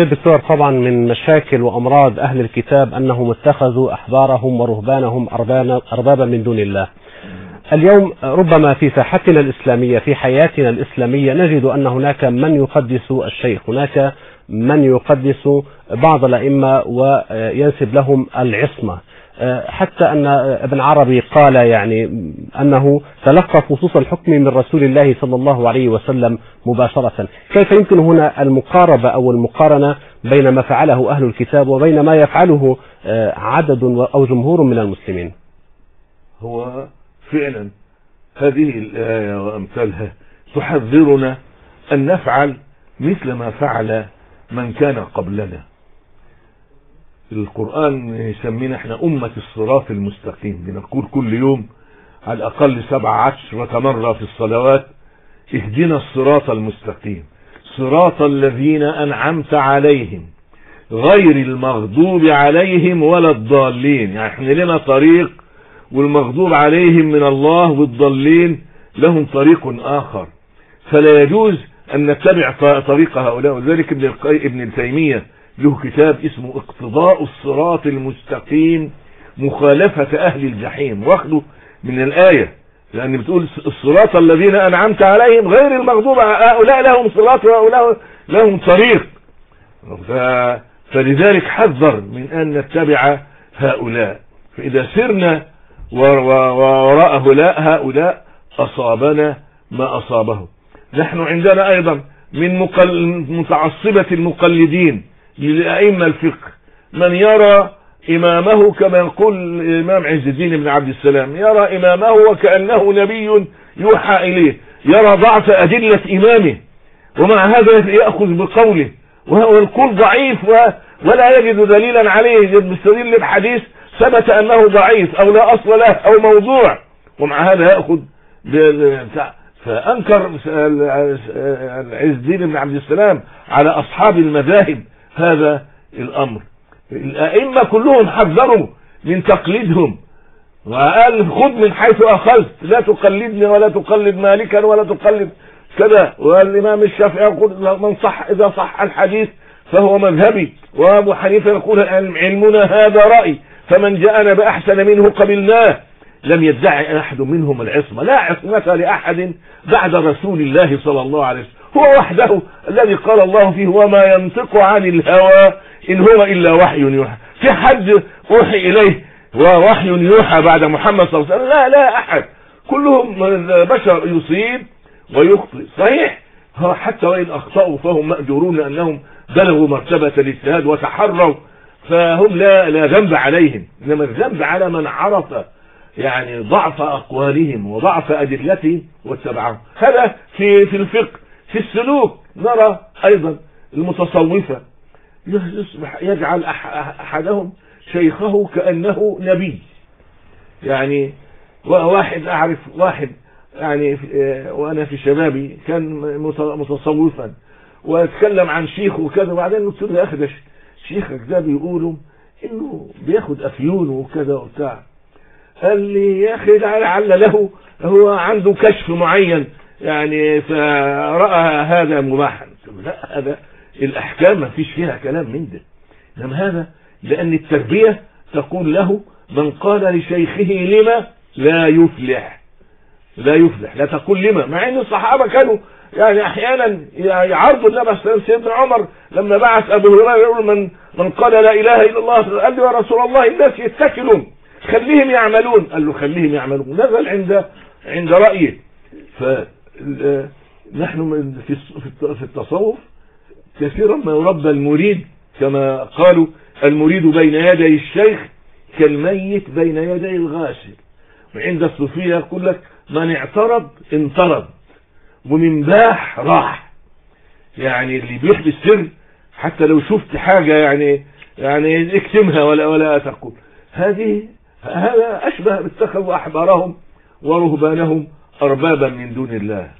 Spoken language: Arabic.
فضيلة الدكتور طبعا من مشاكل وأمراض أهل الكتاب أنهم اتخذوا أحبارهم ورهبانهم أربابا من دون الله. اليوم ربما في ساحتنا الإسلامية في حياتنا الإسلامية نجد أن هناك من يقدس الشيخ هناك من يقدس بعض الأئمة وينسب لهم العصمة. حتى أن ابن عربي قال يعني أنه تلقى خصوص الحكم من رسول الله صلى الله عليه وسلم مباشرة. كيف يمكن هنا المقاربة أو المقارنة بين ما فعله أهل الكتاب وبين ما يفعله عدد أو جمهور من المسلمين؟ هو فعلا هذه الآية وأمثالها تحذرنا أن نفعل مثل ما فعل من كان قبلنا. القرآن يسمينا إحنا أمة الصراط المستقيم. بنقول كل يوم على الأقل سبع عشرة مرة في الصلوات اهدنا الصراط المستقيم. صراط الذين أنعمت عليهم غير المغضوب عليهم ولا الضالين. يعني إحنا لنا طريق والمغضوب عليهم من الله والضالين لهم طريق آخر. فلا يجوز أن نتبع طريق هؤلاء. وذلك ابن ابن تيمية له كتاب اسمه اقتضاء الصراط المستقيم مخالفة أهل الجحيم. واخده من الآية لأن بتقول الصراط الذين أنعمت عليهم غير المغضوب هؤلاء لهم صراط وهؤلاء لهم طريق. فلذلك حذر من أن نتبع هؤلاء. فإذا سرنا وراء هؤلاء هؤلاء أصابنا ما أصابهم. نحن عندنا أيضا من مقل... متعصبة المقلدين. لأئمة الفقه من يرى إمامه كما يقول الإمام عز الدين بن عبد السلام يرى إمامه وكأنه نبي يوحى إليه يرى ضعف أدلة إمامه ومع هذا يأخذ بقوله وهو القول ضعيف. ولا يجد دليلا عليه يستدل بحديث ثبت أنه ضعيف أو لا أصل له أو موضوع ومع هذا يأخذ فأنكر عز الدين بن عبد السلام على أصحاب المذاهب هذا الأمر. الأئمة كلهم حذروا من تقليدهم. وقال خذ من حيث أخذت. لا تقلدني ولا تقلد مالكا ولا تقلد كذا. والإمام الشافعي يقول من صح إذا صح الحديث فهو مذهبي. وأبو حنيفة يقول علمنا هذا رأي. فمن جاءنا بأحسن منه قبلناه لم يدعي أحد منهم العصمة. لا عصمة لأحد بعد رسول الله صلى الله عليه وسلم. هو وحده الذي قال الله فيه وما ينطق عن الهوى إن هو إلا وحي يوحى في حد أوحي إليه ووحي يوحى بعد محمد صلى الله عليه وسلم؟ لا لا أحد. كلهم بشر يصيب ويخطئ. صحيح. حتى وإن أخطأوا فهم مأجورون لأنهم بلغوا مرتبة الاجتهاد وتحروا فهم لا لا ذنب عليهم. إنما الذنب على من عرف يعني ضعف أقوالهم وضعف أدلتهم واتبعهم. هذا في في الفقه. في السلوك. نرى أيضا المتصوفة. يصبح يجعل أحدهم شيخه كأنه نبي. يعني واحد أعرف واحد يعني وأنا في شبابي كان متصوفا. وأتكلم عن شيخه وكذا وبعدين قلت له يا أخي ده شيخك ده بيقولوا إنه بياخد أفيون وكذا وبتاع. قال لي يا أخي لعل له هو عنده كشف معين. يعني فرأى هذا مباحا. لا هذا الأحكام ما فيش فيها كلام من ده. إنما هذا لأن التربية تقول له من قال لشيخه لما لا يفلح. لا يفلح لا تقول لما مع ان الصحابة كانوا يعني أحيانا يعرضوا النبي صلى الله سيدنا عمر لما بعث أبو هريرة يقول من من قال لا إله إلا الله قال له يا رسول الله الناس يتكلون خليهم يعملون. قال له خليهم يعملون. نزل عند عند رأيه. فنحن في في التصوف كثيرا ما يربى المريد كما قالوا المريد بين يدي الشيخ كالميت بين يدي الغاسل وعند الصوفية يقول لك من اعترض انطرد ومن باح راح. يعني اللي بيحبي السر حتى لو شفت حاجة يعني يعني اكتمها ولا ولا تقول. هذه هذا أشبه اتخذوا أحبارهم ورهبانهم أربابا من دون الله.